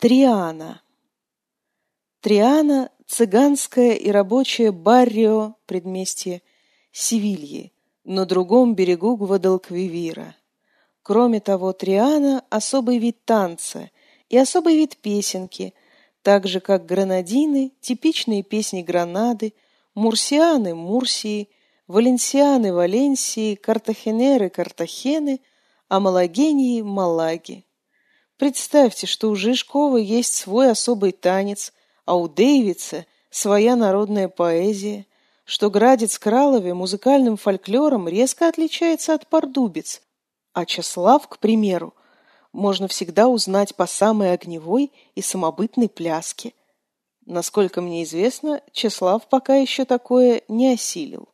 Триана. Триана – цыганское и рабочее баррио предместье Севильи на другом берегу Гвадалквивира. Кроме того, Триана – особый вид танца и особый вид песенки, так же, как гранадины – типичные песни Гранады, мурсианы – Мурсии, валенсианы – Валенсии, картахенеры – Картахены, а малагении – Малаги. Представьте, что у Жижкова есть свой особый танец, а у Дэвица своя народная поэзия, что Градец Кралове музыкальным фольклором резко отличается от пардубец, а Чеслав, к примеру, можно всегда узнать по самой огневой и самобытной пляске. Насколько мне известно, Чеслав пока еще такое не осилил.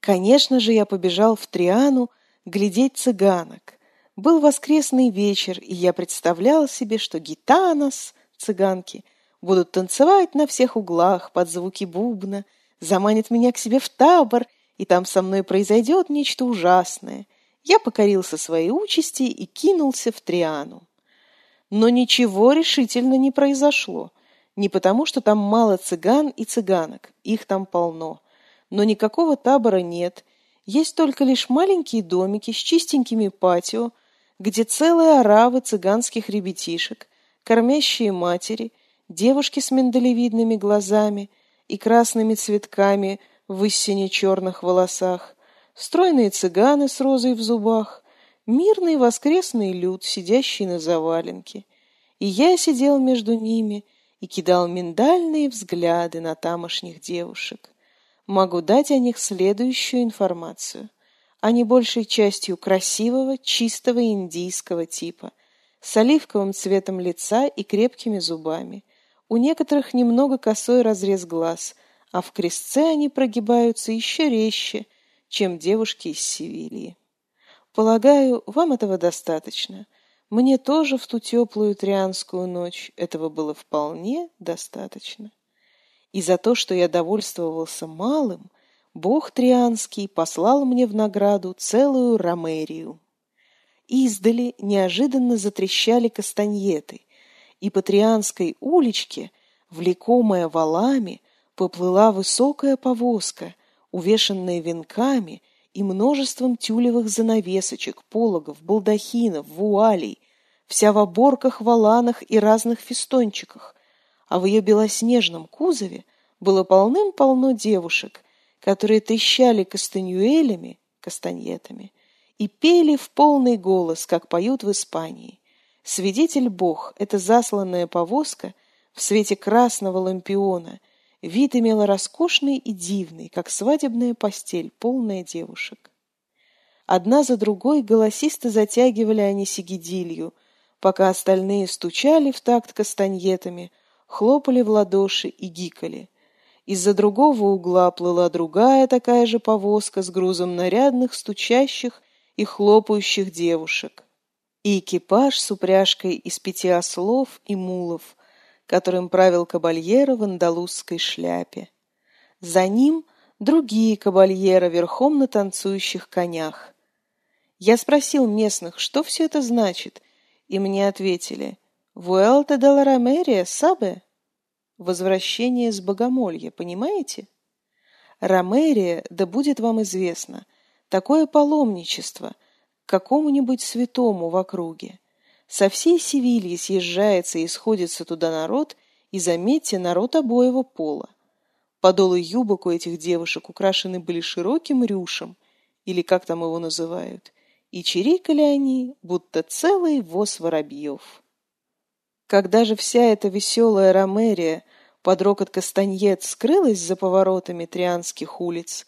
Конечно же, я побежал в Триану глядеть цыганок. Был воскресный вечер, и я представлял себе, что гитанос, цыганки, будут танцевать на всех углах под звуки бубна, заманят меня к себе в табор, и там со мной произойдет нечто ужасное. Я покорился своей участи и кинулся в Триану. Но ничего решительно не произошло. Не потому, что там мало цыган и цыганок, их там полно. Но никакого табора нет. Есть только лишь маленькие домики с чистенькими патио, где целые оравы цыганских ребятишек, кормящие матери, девушки с миндалевидными глазами и красными цветками в истине черных волосах, стройные цыганы с розой в зубах, мирный воскресный люд, сидящий на заваленке. И я сидел между ними и кидал миндальные взгляды на тамошних девушек. Могу дать о них следующую информацию. Они большей частью красивого, чистого индийского типа, с оливковым цветом лица и крепкими зубами. У некоторых немного косой разрез глаз, а в крестце они прогибаются еще резче, чем девушки из Севильи. Полагаю, вам этого достаточно. Мне тоже в ту теплую трианскую ночь этого было вполне достаточно. И за то, что я довольствовался малым, Бог Трианский послал мне в награду целую ромерию. Издали неожиданно затрещали кастаньеты, и по Трианской уличке, влекомая валами, поплыла высокая повозка, увешанная венками и множеством тюлевых занавесочек, пологов, балдахинов, вуалей, вся в оборках, валанах и разных фестончиках, а в ее белоснежном кузове было полным-полно девушек, которые трещали кастаньюэлями, кастаньетами, и пели в полный голос, как поют в Испании. Свидетель Бог — это засланная повозка в свете красного лампиона. Вид имела роскошный и дивный, как свадебная постель, полная девушек. Одна за другой голосисто затягивали они сигидилью, пока остальные стучали в такт кастаньетами, хлопали в ладоши и гикали — из-за другого угла плыла другая такая же повозка с грузом нарядных, стучащих и хлопающих девушек. И экипаж с упряжкой из пяти ослов и мулов, которым правил кабальера в андалузской шляпе. За ним другие кабальера верхом на танцующих конях. Я спросил местных, что все это значит, и мне ответили «Вуэлта де ла Ромерия, сабе?» Возвращение с богомолья, понимаете? Ромерия, да будет вам известно, такое паломничество к какому-нибудь святому в округе. Со всей Севильи съезжается и сходится туда народ, и, заметьте, народ обоего пола. Подолы юбок у этих девушек украшены были широким рюшем, или как там его называют, и чирикали они, будто целый воз воробьев. Когда же вся эта веселая ромерия под рокот кастаньет скрылась за поворотами трианских улиц,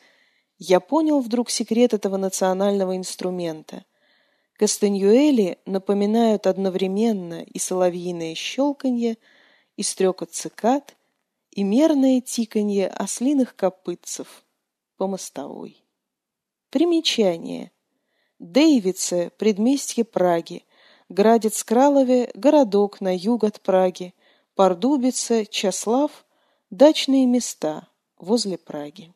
я понял вдруг секрет этого национального инструмента. Кастаньюэли напоминают одновременно и соловьиное щелканье, и стрекот цикад, и мерное тиканье ослиных копытцев по мостовой. Примечание. Дейвице – предместье Праги, Градец Кралове – городок на юг от Праги, Пардубице, Часлав – дачные места возле Праги.